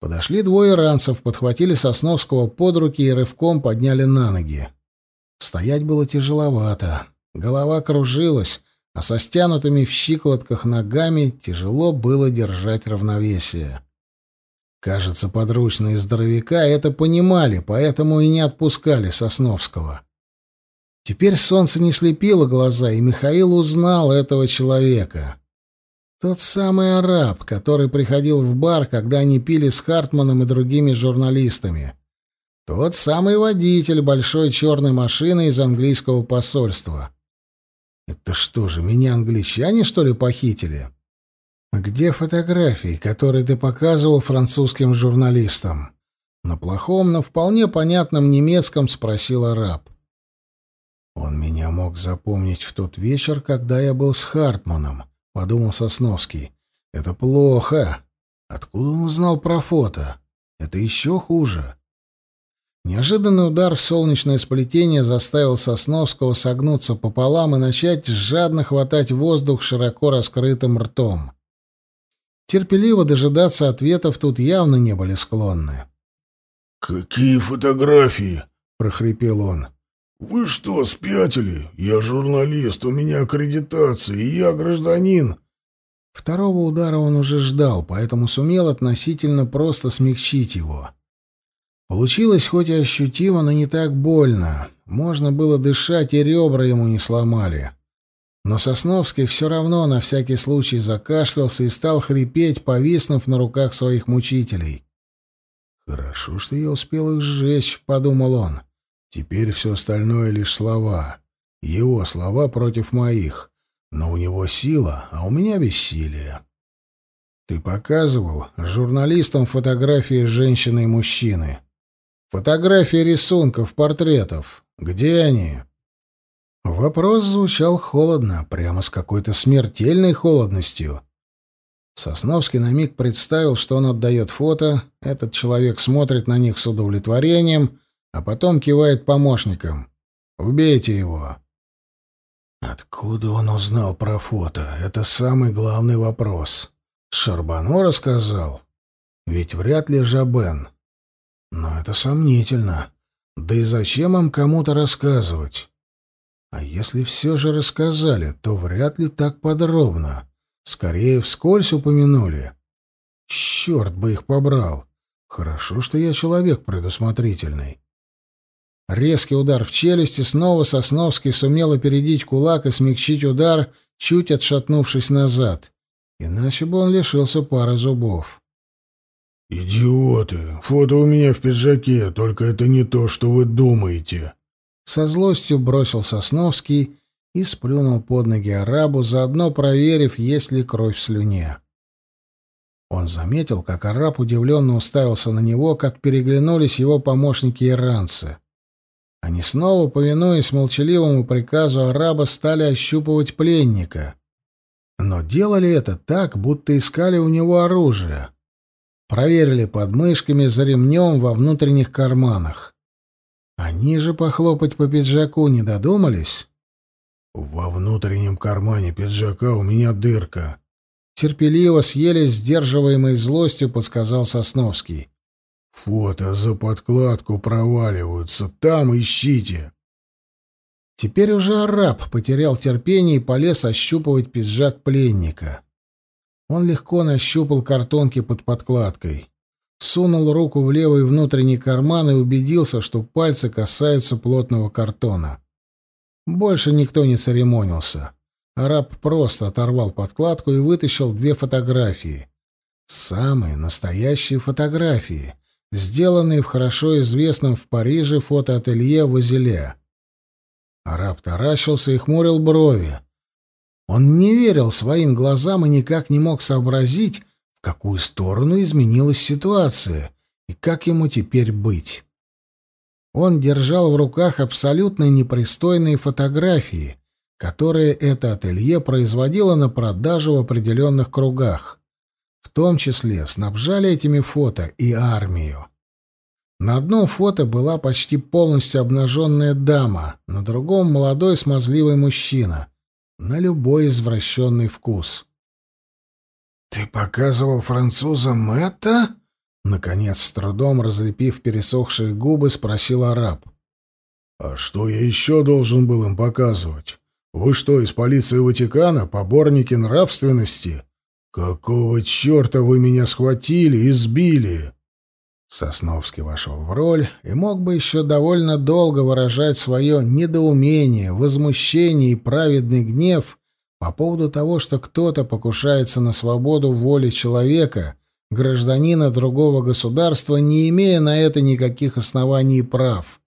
Подошли двое ранцев, подхватили Сосновского под руки и рывком подняли на ноги. Стоять было тяжеловато. Голова кружилась, а со стянутыми в щиколотках ногами тяжело было держать равновесие. Кажется, подручные здоровяка это понимали, поэтому и не отпускали Сосновского. Теперь солнце не слепило глаза, и Михаил узнал этого человека. Тот самый араб, который приходил в бар, когда они пили с Хартманом и другими журналистами. Тот самый водитель большой черной машины из английского посольства. Это что же, меня англичане, что ли, похитили? Где фотографии, которые ты показывал французским журналистам? На плохом, но вполне понятном немецком спросил араб. Он меня мог запомнить в тот вечер, когда я был с Хартманом, подумал Сосновский. Это плохо. Откуда он узнал про фото? Это еще хуже. Неожиданный удар в солнечное сплетение заставил Сосновского согнуться пополам и начать жадно хватать воздух широко раскрытым ртом. Терпеливо дожидаться ответов тут явно не были склонны. «Какие фотографии?» — прохрипел он. «Вы что, спятили? Я журналист, у меня аккредитация, и я гражданин». Второго удара он уже ждал, поэтому сумел относительно просто смягчить его. Получилось хоть и ощутимо, но не так больно. Можно было дышать, и ребра ему не сломали. Но Сосновский все равно на всякий случай закашлялся и стал хрипеть, повиснув на руках своих мучителей. «Хорошо, что я успел их сжечь», — подумал он. «Теперь все остальное лишь слова. Его слова против моих. Но у него сила, а у меня бессилие». «Ты показывал журналистам фотографии женщины и мужчины?» Фотографии рисунков, портретов. Где они? Вопрос звучал холодно, прямо с какой-то смертельной холодностью. Сосновский на миг представил, что он отдает фото, этот человек смотрит на них с удовлетворением, а потом кивает помощникам. «Убейте его!» Откуда он узнал про фото? Это самый главный вопрос. Шарбано рассказал? Ведь вряд ли Жабен. Но это сомнительно. Да и зачем им кому-то рассказывать? А если все же рассказали, то вряд ли так подробно. Скорее, вскользь упомянули. Черт бы их побрал. Хорошо, что я человек предусмотрительный. Резкий удар в челюсти, снова Сосновский сумел опередить кулак и смягчить удар, чуть отшатнувшись назад. Иначе бы он лишился пары зубов. «Идиоты! Фото у меня в пиджаке, только это не то, что вы думаете!» Со злостью бросил Сосновский и сплюнул под ноги арабу, заодно проверив, есть ли кровь в слюне. Он заметил, как араб удивленно уставился на него, как переглянулись его помощники-иранцы. Они снова, повинуясь молчаливому приказу араба, стали ощупывать пленника. Но делали это так, будто искали у него оружие. Проверили подмышками, за ремнем, во внутренних карманах. Они же похлопать по пиджаку не додумались? «Во внутреннем кармане пиджака у меня дырка», терпеливо, с еле сдерживаемой злостью подсказал Сосновский. «Фото за подкладку проваливаются. Там ищите!» Теперь уже араб потерял терпение и полез ощупывать пиджак пленника. Он легко нащупал картонки под подкладкой. Сунул руку в левый внутренний карман и убедился, что пальцы касаются плотного картона. Больше никто не церемонился. Араб просто оторвал подкладку и вытащил две фотографии. Самые настоящие фотографии, сделанные в хорошо известном в Париже фотоателье Вазеле. Араб таращился и хмурил брови. Он не верил своим глазам и никак не мог сообразить, какую сторону изменилась ситуация и как ему теперь быть. Он держал в руках абсолютно непристойные фотографии, которые это ателье производило на продажу в определенных кругах. В том числе снабжали этими фото и армию. На одном фото была почти полностью обнаженная дама, на другом — молодой смазливый мужчина. На любой извращенный вкус. «Ты показывал французам это?» Наконец, с трудом разлепив пересохшие губы, спросил араб. «А что я еще должен был им показывать? Вы что, из полиции Ватикана, поборники нравственности? Какого черта вы меня схватили и сбили?» Сосновский вошел в роль и мог бы еще довольно долго выражать свое недоумение, возмущение и праведный гнев по поводу того, что кто-то покушается на свободу воли человека, гражданина другого государства, не имея на это никаких оснований и прав.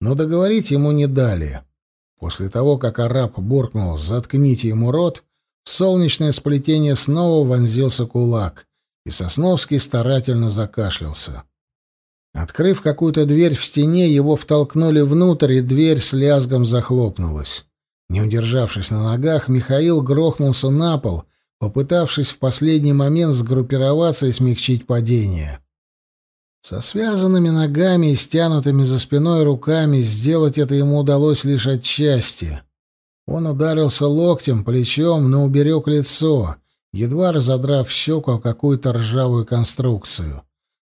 Но договорить ему не дали. После того, как араб буркнул «заткните ему рот», в солнечное сплетение снова вонзился кулак, и Сосновский старательно закашлялся. Открыв какую-то дверь в стене, его втолкнули внутрь, и дверь с лязгом захлопнулась. Не удержавшись на ногах, Михаил грохнулся на пол, попытавшись в последний момент сгруппироваться и смягчить падение. Со связанными ногами и стянутыми за спиной руками сделать это ему удалось лишь отчасти. Он ударился локтем, плечом, но уберег лицо, едва разодрав щеку о какую-то ржавую конструкцию.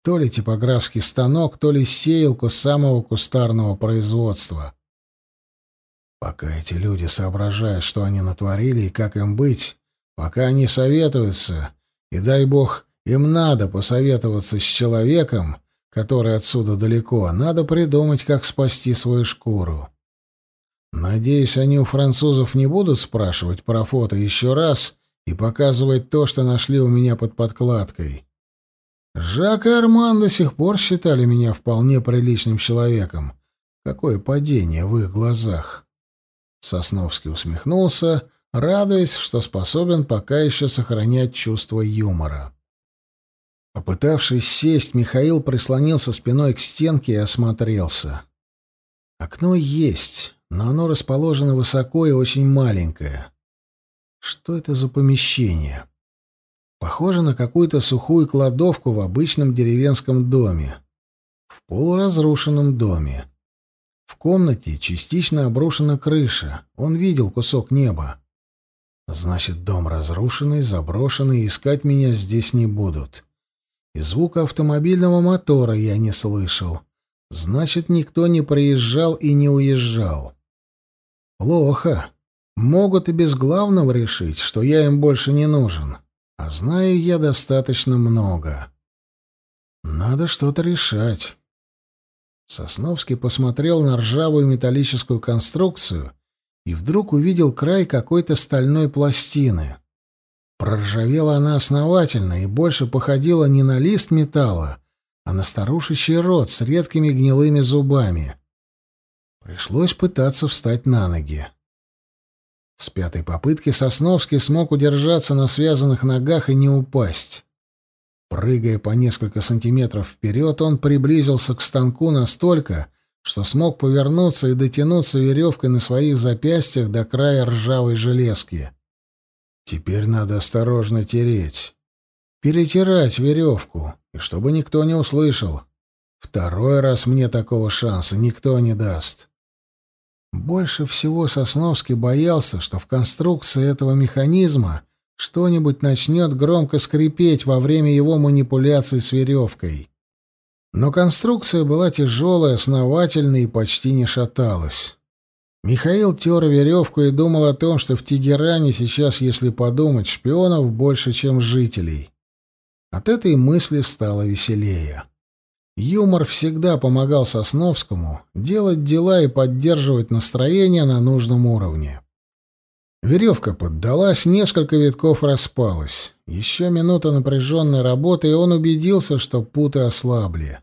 То ли типографский станок, то ли сеялку самого кустарного производства. Пока эти люди соображают, что они натворили и как им быть, пока они советуются, и дай бог им надо посоветоваться с человеком, который отсюда далеко. Надо придумать, как спасти свою шкуру. Надеюсь, они у французов не будут спрашивать про фото еще раз и показывать то, что нашли у меня под подкладкой. Жак и Арман до сих пор считали меня вполне приличным человеком. Какое падение в их глазах. Сосновский усмехнулся, радуясь, что способен пока еще сохранять чувство юмора. Попытавшись сесть, Михаил прислонился спиной к стенке и осмотрелся. Окно есть, но оно расположено высоко и очень маленькое. Что это за помещение? Похоже на какую-то сухую кладовку в обычном деревенском доме. В полуразрушенном доме. В комнате частично обрушена крыша. Он видел кусок неба. Значит, дом разрушенный, заброшенный, искать меня здесь не будут и звука автомобильного мотора я не слышал. Значит, никто не приезжал и не уезжал. Плохо. Могут и без главного решить, что я им больше не нужен. А знаю я достаточно много. Надо что-то решать. Сосновский посмотрел на ржавую металлическую конструкцию и вдруг увидел край какой-то стальной пластины. Проржавела она основательно и больше походила не на лист металла, а на старушечий рот с редкими гнилыми зубами. Пришлось пытаться встать на ноги. С пятой попытки Сосновский смог удержаться на связанных ногах и не упасть. Прыгая по несколько сантиметров вперед, он приблизился к станку настолько, что смог повернуться и дотянуться веревкой на своих запястьях до края ржавой железки. Теперь надо осторожно тереть. Перетирать веревку, и чтобы никто не услышал. Второй раз мне такого шанса никто не даст. Больше всего Сосновский боялся, что в конструкции этого механизма что-нибудь начнет громко скрипеть во время его манипуляций с веревкой. Но конструкция была тяжелая, основательная и почти не шаталась. Михаил тер веревку и думал о том, что в Тегеране сейчас, если подумать, шпионов больше, чем жителей. От этой мысли стало веселее. Юмор всегда помогал Сосновскому делать дела и поддерживать настроение на нужном уровне. Веревка поддалась, несколько витков распалась. Еще минута напряженной работы, и он убедился, что путы ослабли.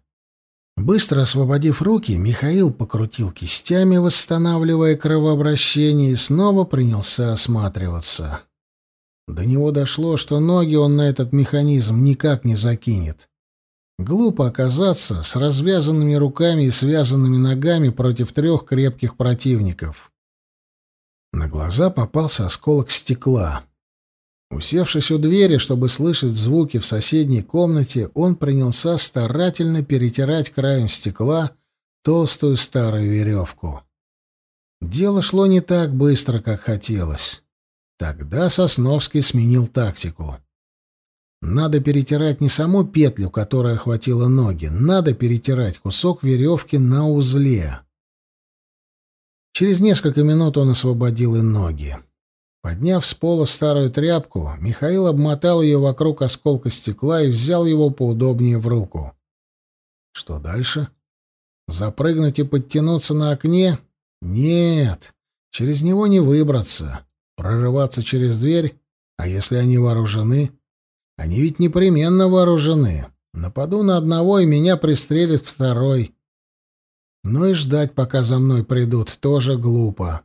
Быстро освободив руки, Михаил покрутил кистями, восстанавливая кровообращение, и снова принялся осматриваться. До него дошло, что ноги он на этот механизм никак не закинет. Глупо оказаться с развязанными руками и связанными ногами против трех крепких противников. На глаза попался осколок стекла. Усевшись у двери, чтобы слышать звуки в соседней комнате, он принялся старательно перетирать краем стекла толстую старую веревку. Дело шло не так быстро, как хотелось. Тогда Сосновский сменил тактику. Надо перетирать не саму петлю, которая охватила ноги, надо перетирать кусок веревки на узле. Через несколько минут он освободил и ноги. Подняв с пола старую тряпку, Михаил обмотал ее вокруг осколка стекла и взял его поудобнее в руку. Что дальше? Запрыгнуть и подтянуться на окне? Нет, через него не выбраться. Прорываться через дверь? А если они вооружены? Они ведь непременно вооружены. Нападу на одного, и меня пристрелит второй. Ну и ждать, пока за мной придут, тоже глупо.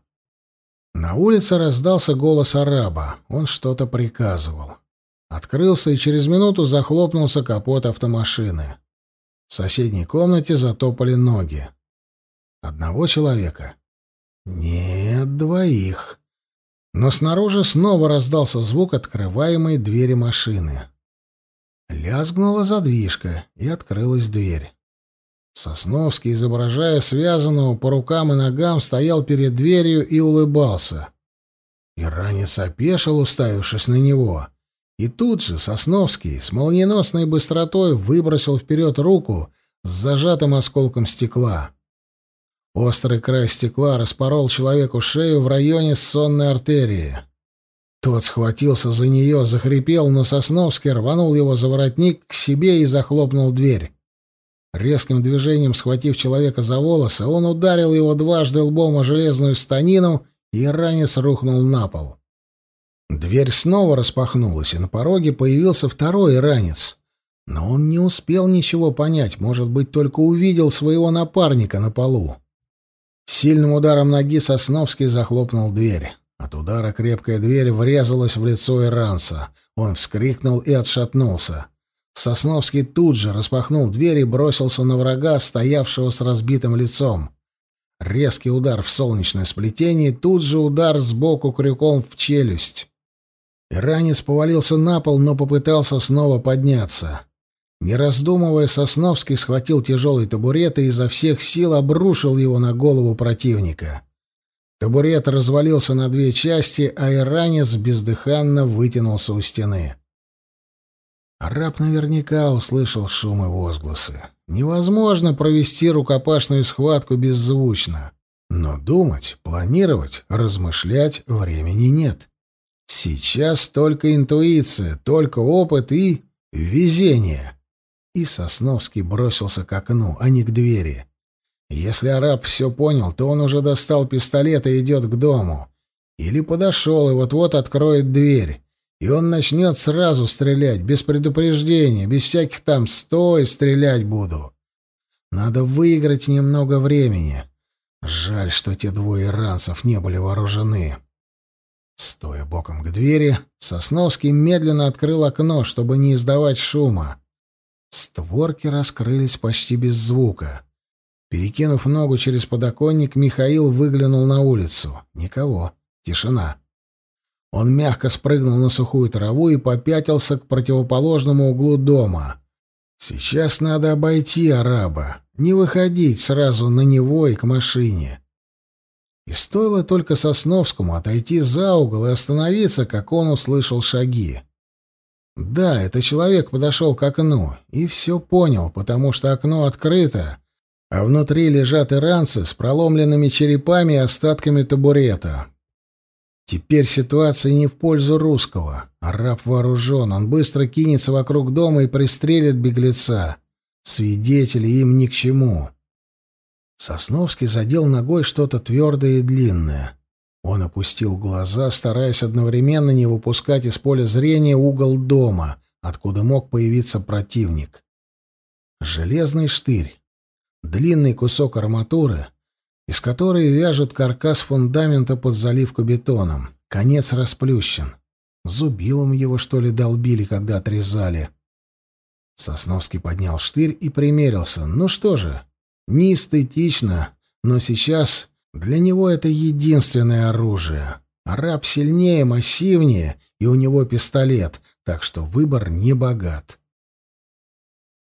На улице раздался голос араба. Он что-то приказывал. Открылся, и через минуту захлопнулся капот автомашины. В соседней комнате затопали ноги. Одного человека? Нет, двоих но снаружи снова раздался звук открываемой двери машины. Лязгнула задвижка, и открылась дверь. Сосновский, изображая связанного по рукам и ногам, стоял перед дверью и улыбался. Иранец опешил, уставившись на него. И тут же Сосновский с молниеносной быстротой выбросил вперед руку с зажатым осколком стекла. Острый край стекла распорол человеку шею в районе сонной артерии. Тот схватился за нее, захрипел, но Сосновский рванул его за воротник к себе и захлопнул дверь. Резким движением схватив человека за волосы, он ударил его дважды лбом о железную станину, и ранец рухнул на пол. Дверь снова распахнулась, и на пороге появился второй ранец. Но он не успел ничего понять, может быть, только увидел своего напарника на полу. Сильным ударом ноги Сосновский захлопнул дверь. От удара крепкая дверь врезалась в лицо Иранца. Он вскрикнул и отшатнулся. Сосновский тут же распахнул дверь и бросился на врага, стоявшего с разбитым лицом. Резкий удар в солнечное сплетение, тут же удар сбоку крюком в челюсть. Иранец повалился на пол, но попытался снова подняться. Не раздумывая, Сосновский схватил тяжелый табурет и изо всех сил обрушил его на голову противника. Табурет развалился на две части, а иранец бездыханно вытянулся у стены. Араб наверняка услышал шум и возгласы. Невозможно провести рукопашную схватку беззвучно. Но думать, планировать, размышлять времени нет. Сейчас только интуиция, только опыт и везение. И Сосновский бросился к окну, а не к двери. Если араб все понял, то он уже достал пистолет и идет к дому. Или подошел и вот-вот откроет дверь. И он начнет сразу стрелять, без предупреждения, без всяких там «стой, стрелять буду». Надо выиграть немного времени. Жаль, что те двое ранцев не были вооружены. Стоя боком к двери, Сосновский медленно открыл окно, чтобы не издавать шума. Створки раскрылись почти без звука. Перекинув ногу через подоконник, Михаил выглянул на улицу. Никого. Тишина. Он мягко спрыгнул на сухую траву и попятился к противоположному углу дома. Сейчас надо обойти араба, не выходить сразу на него и к машине. И стоило только Сосновскому отойти за угол и остановиться, как он услышал шаги. Да, это человек подошел к окну и все понял, потому что окно открыто, а внутри лежат иранцы с проломленными черепами и остатками табурета. Теперь ситуация не в пользу русского. Араб вооружен, он быстро кинется вокруг дома и пристрелит беглеца. Свидетели им ни к чему. Сосновский задел ногой что-то твердое и длинное. Он опустил глаза, стараясь одновременно не выпускать из поля зрения угол дома, откуда мог появиться противник. Железный штырь. Длинный кусок арматуры, из которой вяжут каркас фундамента под заливку бетоном. Конец расплющен. Зубилом его, что ли, долбили, когда отрезали. Сосновский поднял штырь и примерился. Ну что же, не эстетично, но сейчас для него это единственное оружие. Араб сильнее, массивнее, и у него пистолет, так что выбор не богат.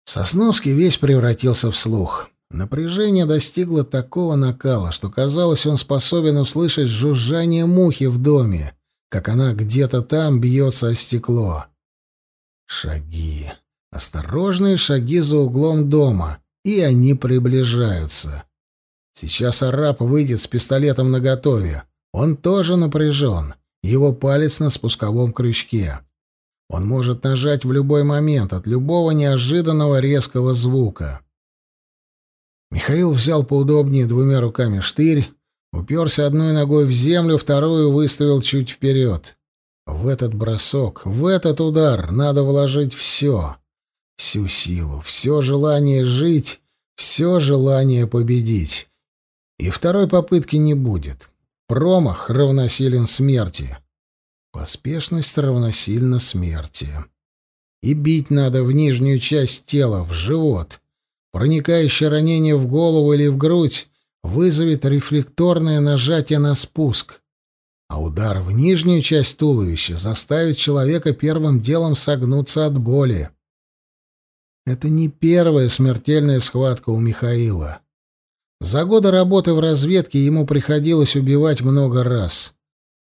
Сосновский весь превратился в слух. Напряжение достигло такого накала, что казалось, он способен услышать жужжание мухи в доме, как она где-то там бьется о стекло. Шаги. Осторожные шаги за углом дома, и они приближаются. Сейчас араб выйдет с пистолетом наготове. Он тоже напряжен. Его палец на спусковом крючке. Он может нажать в любой момент от любого неожиданного резкого звука. Михаил взял поудобнее двумя руками штырь, уперся одной ногой в землю, вторую выставил чуть вперед. В этот бросок, в этот удар надо вложить все. Всю силу, все желание жить, все желание победить. И второй попытки не будет. Промах равносилен смерти. Поспешность равносильна смерти. И бить надо в нижнюю часть тела, в живот. Проникающее ранение в голову или в грудь вызовет рефлекторное нажатие на спуск. А удар в нижнюю часть туловища заставит человека первым делом согнуться от боли. Это не первая смертельная схватка у Михаила. За годы работы в разведке ему приходилось убивать много раз.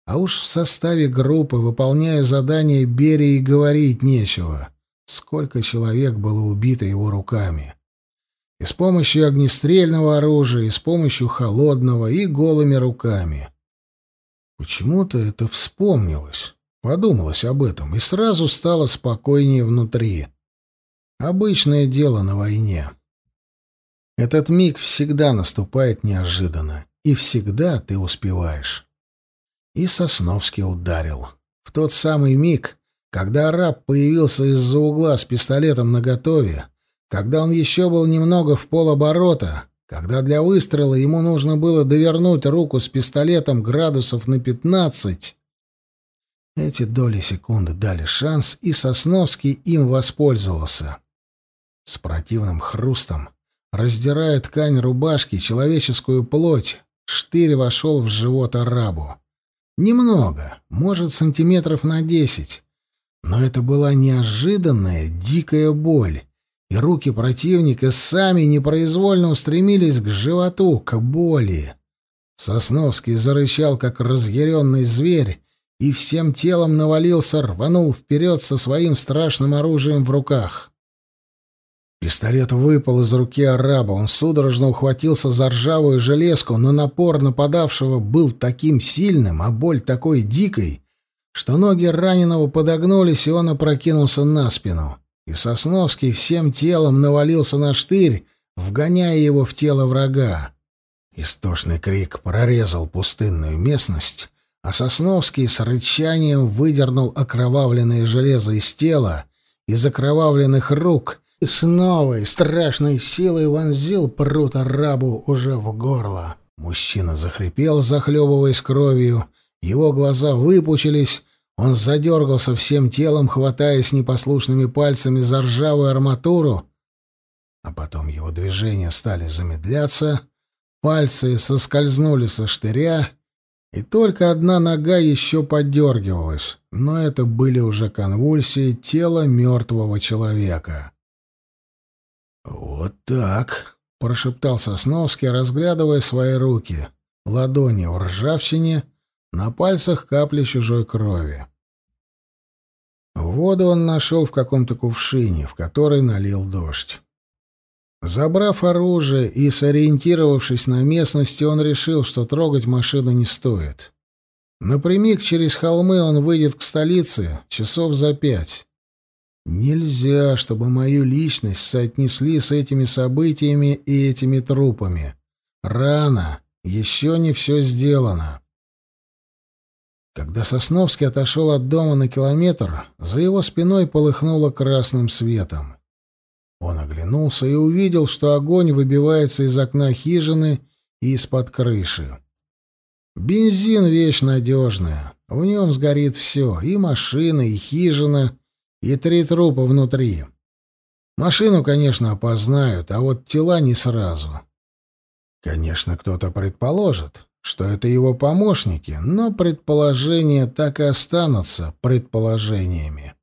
А уж в составе группы, выполняя задания Берии, говорить нечего. Сколько человек было убито его руками. И с помощью огнестрельного оружия, и с помощью холодного, и голыми руками. Почему-то это вспомнилось, подумалось об этом, и сразу стало спокойнее внутри. Обычное дело на войне. Этот миг всегда наступает неожиданно, и всегда ты успеваешь. И Сосновский ударил. В тот самый миг, когда араб появился из-за угла с пистолетом наготове, когда он еще был немного в полоборота, когда для выстрела ему нужно было довернуть руку с пистолетом градусов на пятнадцать, эти доли секунды дали шанс, и Сосновский им воспользовался. С противным хрустом Раздирая ткань рубашки, человеческую плоть, штырь вошел в живот арабу. Немного, может, сантиметров на десять. Но это была неожиданная, дикая боль, и руки противника сами непроизвольно устремились к животу, к боли. Сосновский зарычал, как разъяренный зверь, и всем телом навалился, рванул вперед со своим страшным оружием в руках. Пистолет выпал из руки араба. Он судорожно ухватился за ржавую железку, но напор нападавшего был таким сильным, а боль такой дикой, что ноги раненого подогнулись, и он опрокинулся на спину. И Сосновский всем телом навалился на штырь, вгоняя его в тело врага. Истошный крик прорезал пустынную местность, а Сосновский с рычанием выдернул окровавленное железо из тела, из окровавленных рук и с новой страшной силой вонзил прут арабу уже в горло. Мужчина захрипел, захлебываясь кровью, его глаза выпучились, он задергался всем телом, хватаясь непослушными пальцами за ржавую арматуру, а потом его движения стали замедляться, пальцы соскользнули со штыря, и только одна нога еще подергивалась, но это были уже конвульсии тела мертвого человека. «Вот так», — прошептал Сосновский, разглядывая свои руки, ладони в ржавчине — на пальцах капли чужой крови. Воду он нашел в каком-то кувшине, в который налил дождь. Забрав оружие и сориентировавшись на местности, он решил, что трогать машину не стоит. Напрямик через холмы он выйдет к столице часов за пять. Нельзя, чтобы мою личность соотнесли с этими событиями и этими трупами. Рано, еще не все сделано. Когда Сосновский отошел от дома на километр, за его спиной полыхнуло красным светом. Он оглянулся и увидел, что огонь выбивается из окна хижины и из-под крыши. Бензин — вещь надежная. В нем сгорит все — и машина, и хижина, и три трупа внутри. Машину, конечно, опознают, а вот тела не сразу. Конечно, кто-то предположит, что это его помощники, но предположения так и останутся предположениями.